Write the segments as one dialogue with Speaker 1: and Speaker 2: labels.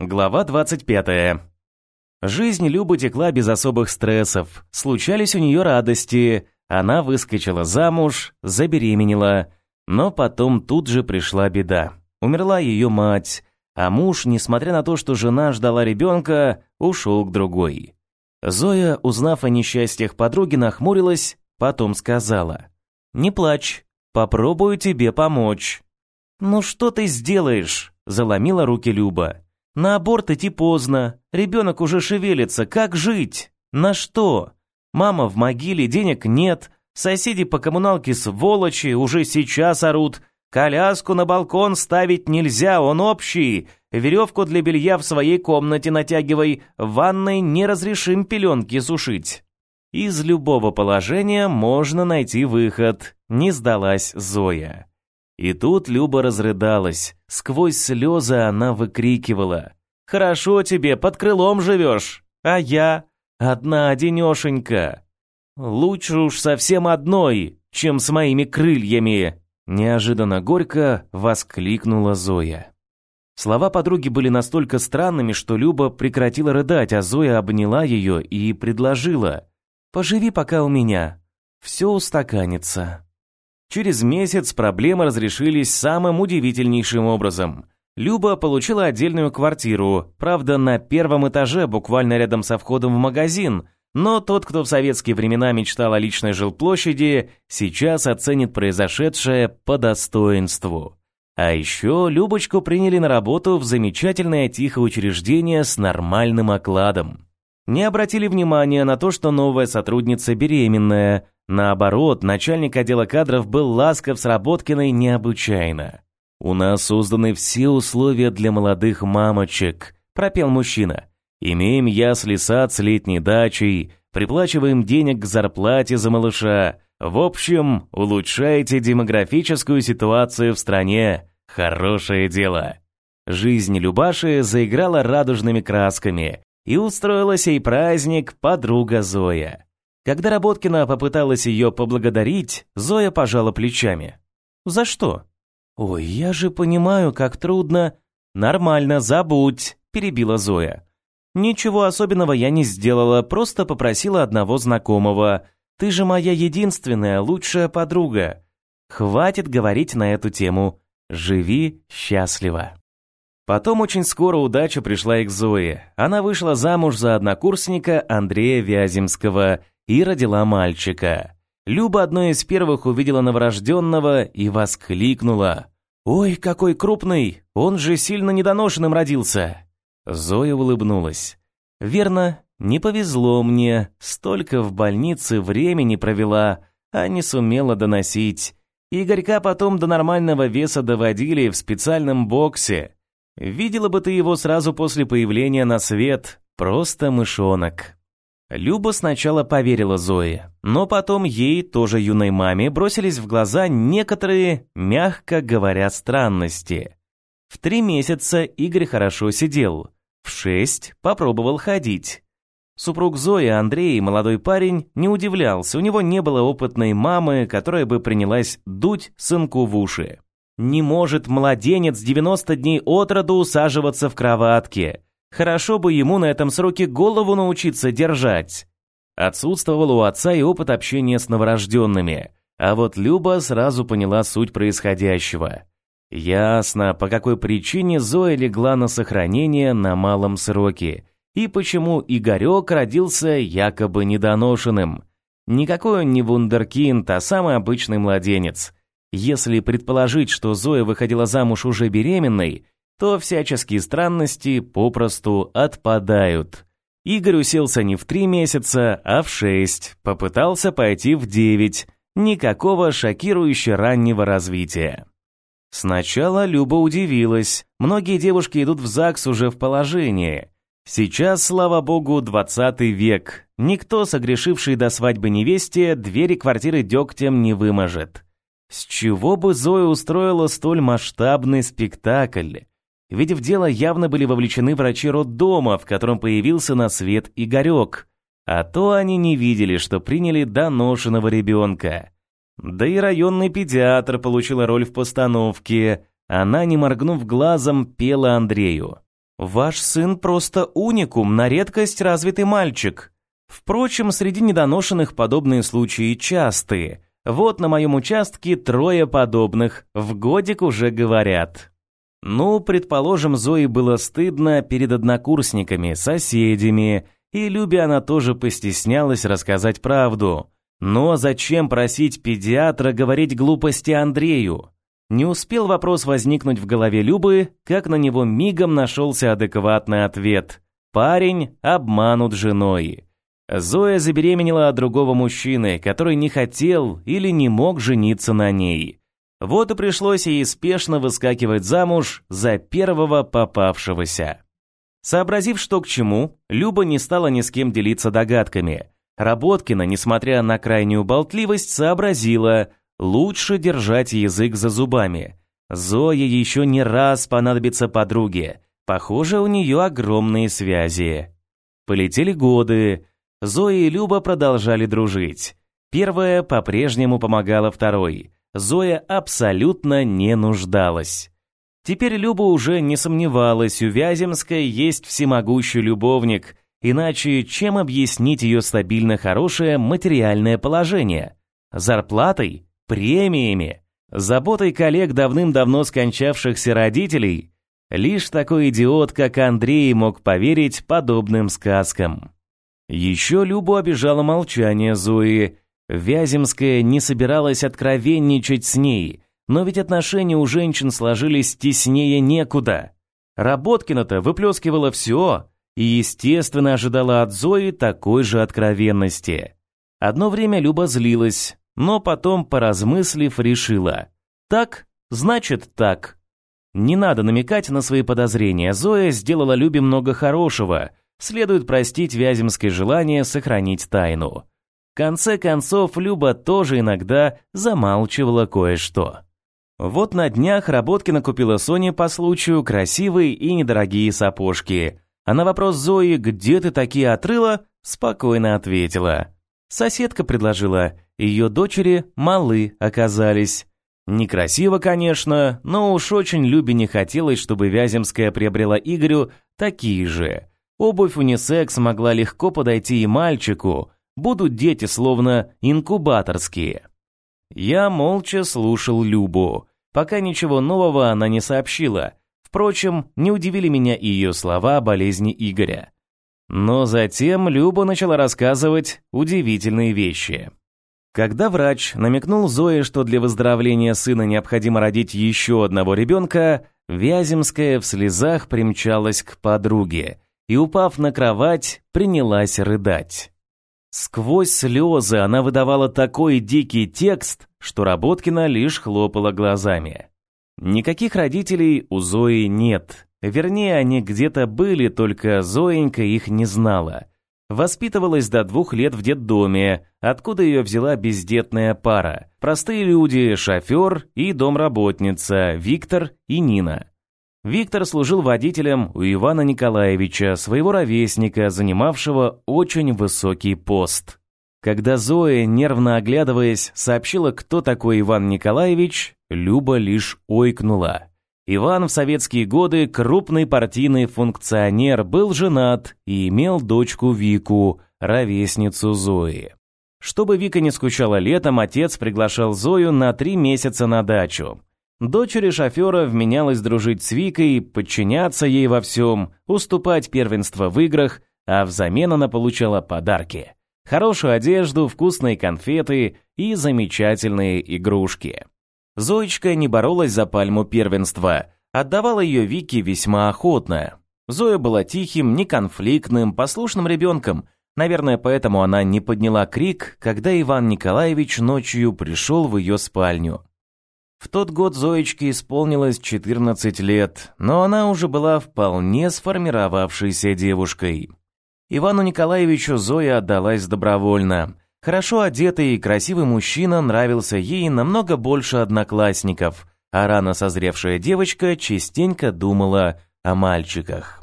Speaker 1: Глава 25. Жизнь Любы текла без особых стрессов. Случались у нее радости. Она выскочила замуж, забеременела. Но потом тут же пришла беда. Умерла ее мать, а муж, несмотря на то, что жена ждала ребенка, ушел к другой. Зоя, узнав о несчастьях подруги, нахмурилась, потом сказала. «Не плачь, попробую тебе помочь». «Ну что ты сделаешь?» – заломила руки Люба. На аборт идти поздно, ребенок уже шевелится, как жить? На что? Мама в могиле, денег нет, соседи по коммуналке сволочи, уже сейчас орут. Коляску на балкон ставить нельзя, он общий. Веревку для белья в своей комнате натягивай, в ванной не разрешим пеленки сушить. Из любого положения можно найти выход, не сдалась Зоя. И тут Люба разрыдалась. Сквозь слезы она выкрикивала. «Хорошо тебе, под крылом живешь, а я одна одинешенька. Лучше уж совсем одной, чем с моими крыльями!» Неожиданно горько воскликнула Зоя. Слова подруги были настолько странными, что Люба прекратила рыдать, а Зоя обняла ее и предложила. «Поживи пока у меня, все устаканится». Через месяц проблемы разрешились самым удивительнейшим образом. Люба получила отдельную квартиру, правда, на первом этаже, буквально рядом со входом в магазин, но тот, кто в советские времена мечтал о личной жилплощади, сейчас оценит произошедшее по достоинству. А еще Любочку приняли на работу в замечательное тихое учреждение с нормальным окладом. Не обратили внимания на то, что новая сотрудница беременная, Наоборот, начальник отдела кадров был ласков с Работкиной необычайно. «У нас созданы все условия для молодых мамочек», – пропел мужчина. «Имеем ясли сад с летней дачей, приплачиваем денег к зарплате за малыша. В общем, улучшаете демографическую ситуацию в стране. Хорошее дело». Жизнь Любаши заиграла радужными красками, и устроила сей праздник подруга Зоя. Когда Работкина попыталась ее поблагодарить, Зоя пожала плечами. «За что?» «Ой, я же понимаю, как трудно...» «Нормально, забудь», – перебила Зоя. «Ничего особенного я не сделала, просто попросила одного знакомого. Ты же моя единственная, лучшая подруга. Хватит говорить на эту тему. Живи счастливо». Потом очень скоро удача пришла и к Зое. Она вышла замуж за однокурсника Андрея Вяземского и родила мальчика. Люба одной из первых увидела новорожденного и воскликнула. «Ой, какой крупный! Он же сильно недоношенным родился!» Зоя улыбнулась. «Верно, не повезло мне. Столько в больнице времени провела, а не сумела доносить. Игорька потом до нормального веса доводили в специальном боксе. Видела бы ты его сразу после появления на свет. Просто мышонок». Люба сначала поверила Зое, но потом ей, тоже юной маме, бросились в глаза некоторые, мягко говоря, странности. В три месяца Игорь хорошо сидел, в шесть попробовал ходить. Супруг Зои, Андрей, молодой парень, не удивлялся, у него не было опытной мамы, которая бы принялась дуть сынку в уши. Не может младенец 90 дней от роду усаживаться в кроватке. Хорошо бы ему на этом сроке голову научиться держать. Отсутствовал у отца и опыт общения с новорожденными, а вот Люба сразу поняла суть происходящего. Ясно, по какой причине Зоя легла на сохранение на малом сроке, и почему Игорек родился якобы недоношенным. Никакой он не вундеркинд, а самый обычный младенец. Если предположить, что Зоя выходила замуж уже беременной, то всяческие странности попросту отпадают. Игорь уселся не в три месяца, а в шесть, попытался пойти в девять. Никакого шокирующе раннего развития. Сначала Люба удивилась. Многие девушки идут в ЗАГС уже в положении. Сейчас, слава богу, двадцатый век. Никто, согрешивший до свадьбы невесте, двери квартиры дегтем не выможет. С чего бы Зоя устроила столь масштабный спектакль? Ведь в дело явно были вовлечены врачи роддома, в котором появился на свет Игорек. А то они не видели, что приняли доношенного ребенка. Да и районный педиатр получила роль в постановке. Она, не моргнув глазом, пела Андрею. Ваш сын просто уникум, на редкость развитый мальчик. Впрочем, среди недоношенных подобные случаи частые. Вот на моем участке трое подобных, в годик уже говорят. Ну, предположим, Зои было стыдно перед однокурсниками, соседями, и Любе она тоже постеснялась рассказать правду. Но зачем просить педиатра говорить глупости Андрею? Не успел вопрос возникнуть в голове Любы, как на него мигом нашелся адекватный ответ. Парень обманут женой. Зоя забеременела от другого мужчины, который не хотел или не мог жениться на ней. Вот и пришлось ей спешно выскакивать замуж за первого попавшегося. Сообразив, что к чему, Люба не стала ни с кем делиться догадками. Работкина, несмотря на крайнюю болтливость, сообразила, лучше держать язык за зубами. Зое еще не раз понадобится подруге. Похоже, у нее огромные связи. Полетели годы. Зоя и Люба продолжали дружить. Первая по-прежнему помогала второй. Зоя абсолютно не нуждалась. Теперь Люба уже не сомневалась, у Вяземской есть всемогущий любовник, иначе чем объяснить ее стабильно хорошее материальное положение? Зарплатой? Премиями? Заботой коллег давным-давно скончавшихся родителей? Лишь такой идиот, как Андрей, мог поверить подобным сказкам. Еще Любу обижало молчание Зои. Вяземская не собиралась откровенничать с ней – но ведь отношения у женщин сложились теснее некуда. Работкина-то выплескивала все и, естественно, ожидала от Зои такой же откровенности. Одно время Люба злилась, но потом, поразмыслив, решила. Так, значит так. Не надо намекать на свои подозрения. Зоя сделала Любе много хорошего. Следует простить Вяземское желание сохранить тайну. В конце концов, Люба тоже иногда замалчивала кое-что. Вот на днях Работкина купила Соне по случаю красивые и недорогие сапожки. А на вопрос Зои «Где ты такие отрыла?» спокойно ответила. Соседка предложила, ее дочери малы оказались. Некрасиво, конечно, но уж очень Любе не хотелось, чтобы Вяземская приобрела Игорю такие же. Обувь унисекс могла легко подойти и мальчику, будут дети словно инкубаторские. Я молча слушал Любу. Пока ничего нового она не сообщила. Впрочем, не удивили меня и ее слова о болезни Игоря. Но затем Люба начала рассказывать удивительные вещи. Когда врач намекнул Зое, что для выздоровления сына необходимо родить еще одного ребенка, Вяземская в слезах примчалась к подруге и, упав на кровать, принялась рыдать. Сквозь слезы она выдавала такой дикий текст, что Работкина лишь хлопала глазами. Никаких родителей у Зои нет. Вернее, они где-то были, только Зоенька их не знала. Воспитывалась до двух лет в детдоме, откуда ее взяла бездетная пара. Простые люди, шофер и домработница Виктор и Нина. Виктор служил водителем у Ивана Николаевича, своего ровесника, занимавшего очень высокий пост. Когда Зоя, нервно оглядываясь, сообщила, кто такой Иван Николаевич, Люба лишь ойкнула. Иван в советские годы крупный партийный функционер, был женат и имел дочку Вику, ровесницу Зои. Чтобы Вика не скучала летом, отец приглашал Зою на три месяца на дачу. Дочери шофера вменялась дружить с Викой, подчиняться ей во всем, уступать первенство в играх, а взамен она получала подарки. Хорошую одежду, вкусные конфеты и замечательные игрушки. Зоечка не боролась за пальму первенства, отдавала ее Вике весьма охотно. Зоя была тихим, неконфликтным, послушным ребенком, наверное, поэтому она не подняла крик, когда Иван Николаевич ночью пришел в ее спальню. В тот год Зоечке исполнилось 14 лет, но она уже была вполне сформировавшейся девушкой. Ивану Николаевичу Зоя отдалась добровольно. Хорошо одетый и красивый мужчина нравился ей намного больше одноклассников, а рано созревшая девочка частенько думала о мальчиках.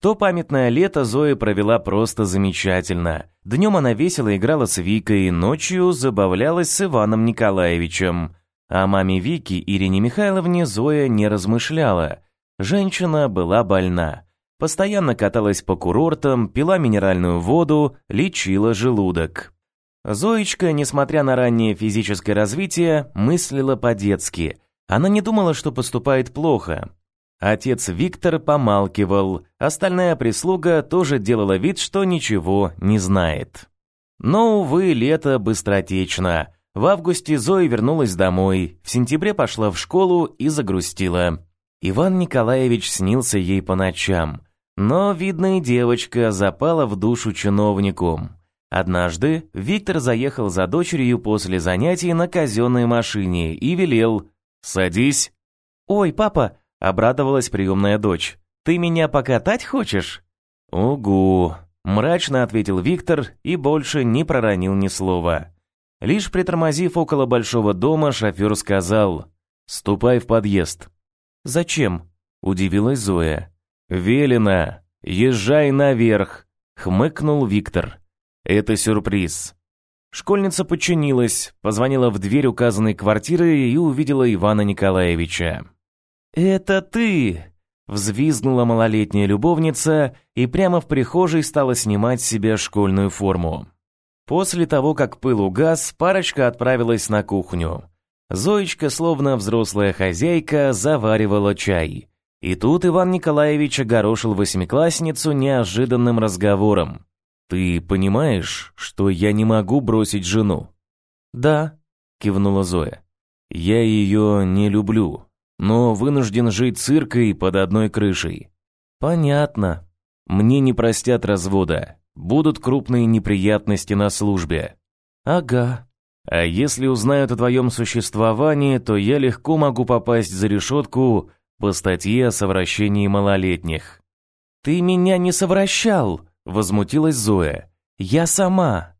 Speaker 1: То памятное лето Зоя провела просто замечательно. Днем она весело играла с Викой, ночью забавлялась с Иваном Николаевичем. О маме Вики, Ирине Михайловне, Зоя не размышляла. Женщина была больна. Постоянно каталась по курортам, пила минеральную воду, лечила желудок. Зоечка, несмотря на раннее физическое развитие, мыслила по-детски. Она не думала, что поступает плохо. Отец Виктор помалкивал, остальная прислуга тоже делала вид, что ничего не знает. Но, увы, лето быстротечно. В августе Зоя вернулась домой, в сентябре пошла в школу и загрустила. Иван Николаевич снился ей по ночам. Но, видно, и девочка запала в душу чиновнику. Однажды Виктор заехал за дочерью после занятий на казенной машине и велел «Садись». «Ой, папа!» — обрадовалась приемная дочь. «Ты меня покатать хочешь?» «Угу!» — мрачно ответил Виктор и больше не проронил ни слова. Лишь притормозив около большого дома, шофер сказал «Ступай в подъезд». «Зачем?» — удивилась Зоя. «Велено! Езжай наверх!» — хмыкнул Виктор. «Это сюрприз». Школьница подчинилась, позвонила в дверь указанной квартиры и увидела Ивана Николаевича. «Это ты!» — взвизгнула малолетняя любовница и прямо в прихожей стала снимать с себя школьную форму. После того, как пыл угас, парочка отправилась на кухню. Зоечка, словно взрослая хозяйка, заваривала чай. И тут Иван Николаевич огорошил восьмиклассницу неожиданным разговором. «Ты понимаешь, что я не могу бросить жену?» «Да», — кивнула Зоя. «Я ее не люблю, но вынужден жить циркой под одной крышей». «Понятно. Мне не простят развода. Будут крупные неприятности на службе». «Ага», а если узнают о твоем существовании, то я легко могу попасть за решетку по статье о совращении малолетних. Ты меня не совращал, возмутилась Зоя. Я сама.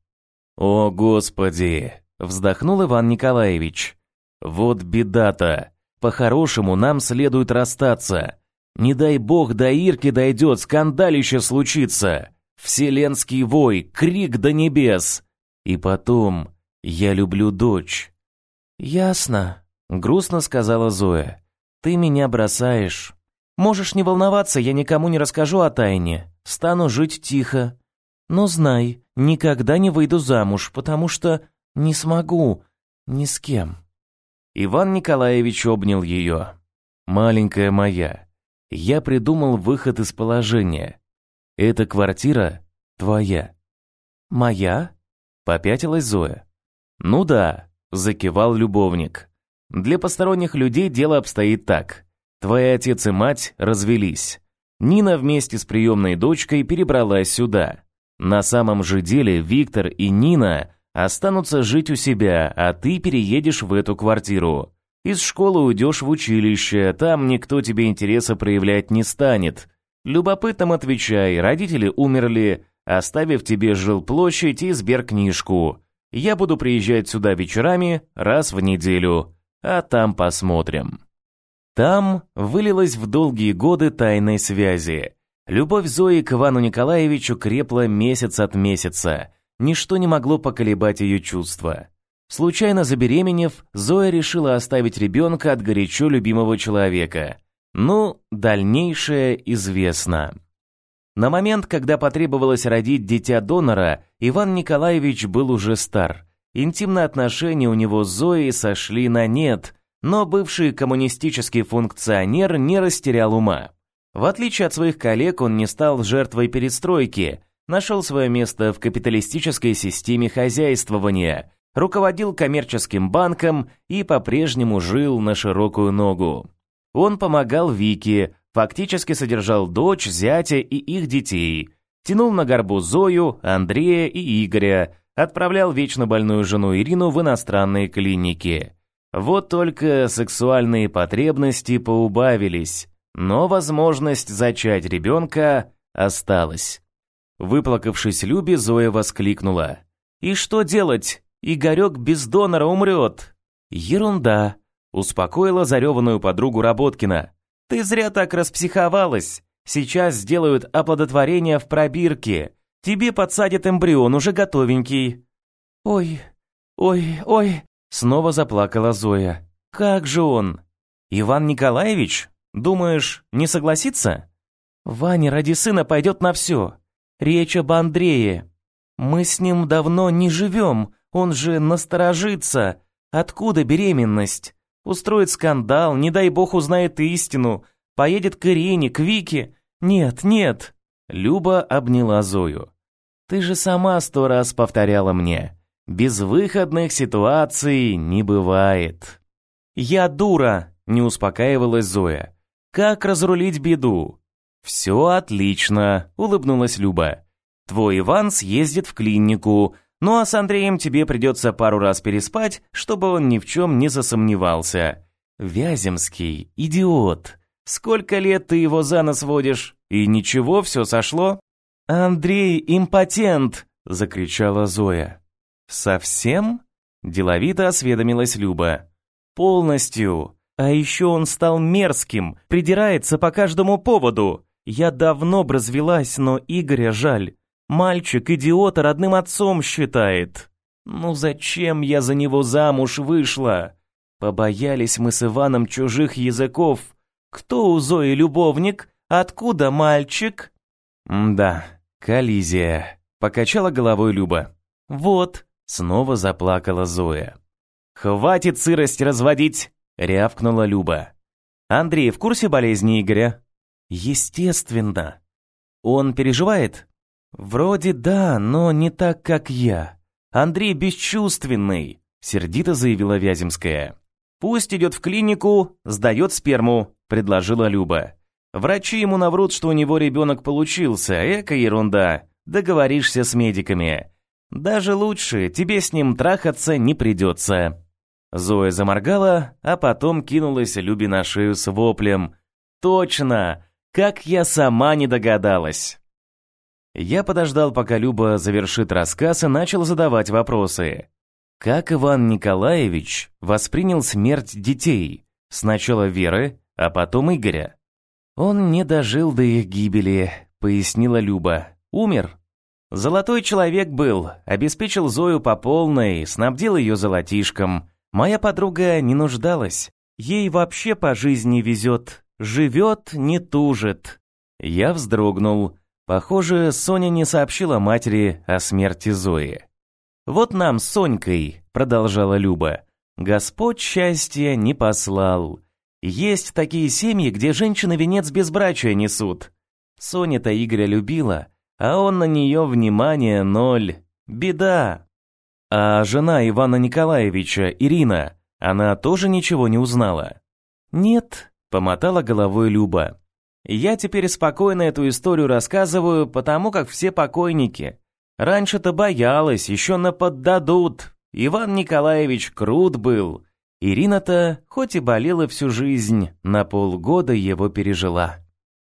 Speaker 1: О, господи, вздохнул Иван Николаевич. Вот беда-то. По-хорошему нам следует расстаться. Не дай бог до Ирки дойдет, скандалище случится. Вселенский вой, крик до небес. И потом, я люблю дочь. Ясно, грустно сказала Зоя. Ты меня бросаешь. Можешь не волноваться, я никому не расскажу о тайне. Стану жить тихо. Но знай, никогда не выйду замуж, потому что не смогу ни с кем. Иван Николаевич обнял ее. Маленькая моя, я придумал выход из положения. Эта квартира твоя. Моя? Попятилась Зоя. Ну да, закивал любовник. Для посторонних людей дело обстоит так. Твой отец и мать развелись. Нина вместе с приемной дочкой перебралась сюда. На самом же деле Виктор и Нина останутся жить у себя, а ты переедешь в эту квартиру. Из школы уйдешь в училище, там никто тебе интереса проявлять не станет. Любопытным отвечай, родители умерли, оставив тебе жилплощадь и сберкнижку. Я буду приезжать сюда вечерами раз в неделю а там посмотрим. Там вылилась в долгие годы тайной связи. Любовь Зои к Ивану Николаевичу крепла месяц от месяца. Ничто не могло поколебать ее чувства. Случайно забеременев, Зоя решила оставить ребенка от горячо любимого человека. Ну, дальнейшее известно. На момент, когда потребовалось родить дитя донора, Иван Николаевич был уже стар. Интимные отношения у него с Зоей сошли на нет, но бывший коммунистический функционер не растерял ума. В отличие от своих коллег, он не стал жертвой перестройки, нашел свое место в капиталистической системе хозяйствования, руководил коммерческим банком и по-прежнему жил на широкую ногу. Он помогал Вике, фактически содержал дочь, зятя и их детей, тянул на горбу Зою, Андрея и Игоря, отправлял вечно больную жену Ирину в иностранные клиники. Вот только сексуальные потребности поубавились, но возможность зачать ребенка осталась. Выплакавшись Любе, Зоя воскликнула. «И что делать? Игорек без донора умрет!» «Ерунда!» — успокоила зареванную подругу Работкина. «Ты зря так распсиховалась. Сейчас сделают оплодотворение в пробирке. Тебе подсадят эмбрион уже готовенький». «Ой, ой, ой!» Снова заплакала Зоя. «Как же он? Иван Николаевич? Думаешь, не согласится?»
Speaker 2: Ваня ради сына пойдет на все. Речь об Андрее. Мы с ним давно не живем, он же насторожится. Откуда беременность? Устроит скандал, не дай бог узнает истину, поедет к Ирине, к Вике. Нет, нет. Люба обняла Зою. Ты же сама сто раз повторяла мне. Безвыходных ситуаций не бывает. Я дура, не успокаивалась Зоя. Как разрулить беду? Все отлично, улыбнулась Люба. Твой Иван съездит в клинику, ну а с Андреем тебе придется пару раз переспать, чтобы он ни в чем не засомневался. Вяземский, идиот. Сколько лет ты его за нос водишь? И ничего, все сошло? Андрей импотент, закричала Зоя. Совсем? Деловито осведомилась Люба. Полностью. А еще он стал мерзким, придирается по каждому поводу. Я давно б развелась, но Игоря жаль. Мальчик идиота родным отцом считает. Ну зачем я за него замуж вышла? Побоялись мы с Иваном чужих языков. Кто у Зои любовник? Откуда мальчик? да, коллизия. Покачала головой Люба. Вот, снова заплакала Зоя. Хватит сырость разводить, рявкнула Люба. Андрей в курсе болезни Игоря? Естественно. Он переживает? Вроде да, но не так, как я. Андрей бесчувственный, сердито заявила Вяземская. Пусть идет в клинику, сдает сперму, предложила Люба. Врачи ему наврут, что у него ребенок получился. Эка ерунда. Договоришься с медиками. Даже лучше, тебе с ним трахаться не придется. Зоя заморгала, а потом кинулась Любе на шею с воплем. Точно, как я сама не догадалась. Я подождал, пока Люба завершит рассказ и начал задавать вопросы. Как Иван Николаевич воспринял смерть детей? Сначала Веры, а потом Игоря. Он не дожил до их гибели, пояснила Люба. Умер. Золотой человек был, обеспечил Зою по полной, снабдил ее золотишком. Моя подруга не нуждалась. Ей вообще по жизни везет. Живет, не тужит. Я вздрогнул. Похоже, Соня не сообщила матери о смерти Зои. «Вот нам с Сонькой», — продолжала Люба, — «Господь счастья не послал. Есть такие семьи, где женщины венец безбрачия несут. Соня-то Игоря любила, а он на нее внимание ноль. Беда. А жена Ивана Николаевича, Ирина, она тоже ничего не узнала?» «Нет», — помотала головой Люба. Я теперь спокойно эту историю рассказываю, потому как все покойники. Раньше-то боялась, еще наподдадут. Иван Николаевич крут был. Ирина-то, хоть и болела всю жизнь, на полгода его пережила.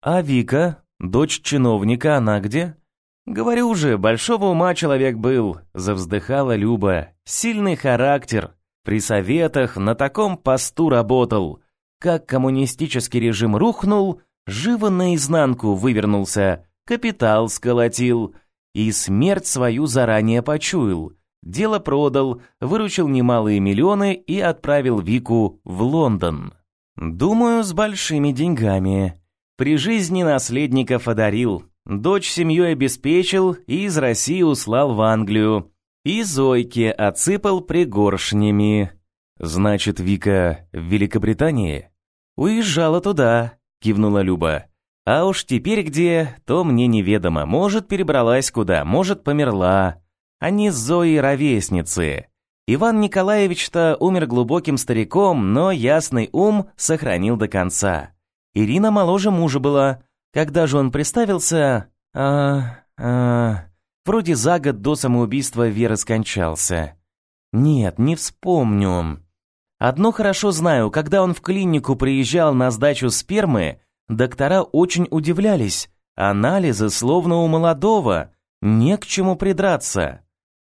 Speaker 2: А Вика, дочь чиновника, она где? Говорю же, большого ума человек был, завздыхала Люба. Сильный характер. При советах на таком посту работал. Как коммунистический режим рухнул, живо наизнанку вывернулся, капитал сколотил и смерть свою заранее почуял. Дело продал, выручил немалые миллионы и отправил Вику в Лондон. Думаю, с большими деньгами. При жизни наследников одарил, дочь семьей обеспечил и из России услал в Англию. И Зойке отсыпал пригоршнями. Значит, Вика в Великобритании? Уезжала туда, кивнула Люба. А уж теперь где, то мне неведомо. Может, перебралась куда, может, померла. Они с Зоей ровесницы. Иван Николаевич-то умер глубоким стариком, но ясный ум сохранил до конца. Ирина моложе мужа была. Когда же он представился? А, а, вроде за год до самоубийства Веры скончался. Нет, не вспомню. Одно хорошо знаю, когда он в клинику приезжал на сдачу спермы, доктора очень удивлялись. Анализы словно у молодого, не к чему придраться.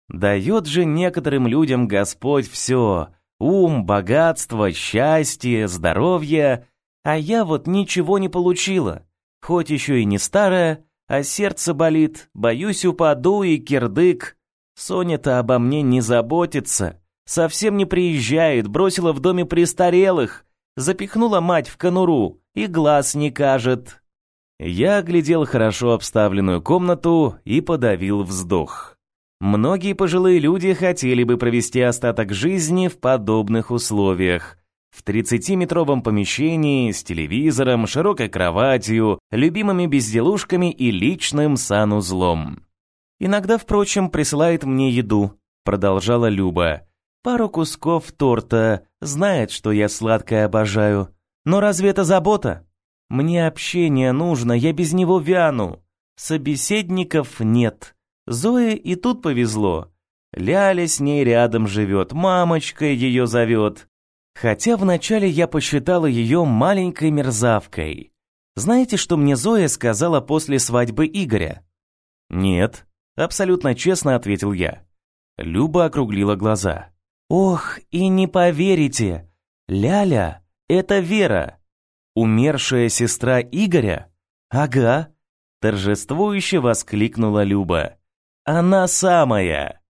Speaker 2: Дает же некоторым людям Господь все: ум, богатство, счастье, здоровье, а я вот ничего не получила. Хоть еще и не старая, а сердце болит, боюсь упаду и кирдык. Соня-то обо мне не заботится. Совсем не приезжает, бросила в доме престарелых, запихнула мать в конуру и глаз не кажет.
Speaker 1: Я оглядел хорошо обставленную комнату и подавил вздох. Многие пожилые люди хотели бы провести остаток жизни в подобных условиях. В 30-метровом помещении с телевизором, широкой кроватью, любимыми безделушками и личным санузлом.
Speaker 2: Иногда, впрочем, присылает мне еду, продолжала Люба. Пару кусков торта, знает, что я сладкое обожаю. Но разве это забота? Мне общение нужно, я без него вяну. Собеседников нет. Зое и тут повезло. Ляля с ней рядом живет, мамочка ее зовет. Хотя вначале я посчитала ее маленькой мерзавкой. Знаете, что мне Зоя сказала после свадьбы Игоря?
Speaker 1: Нет, абсолютно честно ответил я. Люба округлила глаза.
Speaker 2: Ох, и не поверите. Ляля — это Вера.
Speaker 1: Умершая сестра Игоря?
Speaker 2: Ага. Торжествующе воскликнула Люба. Она самая.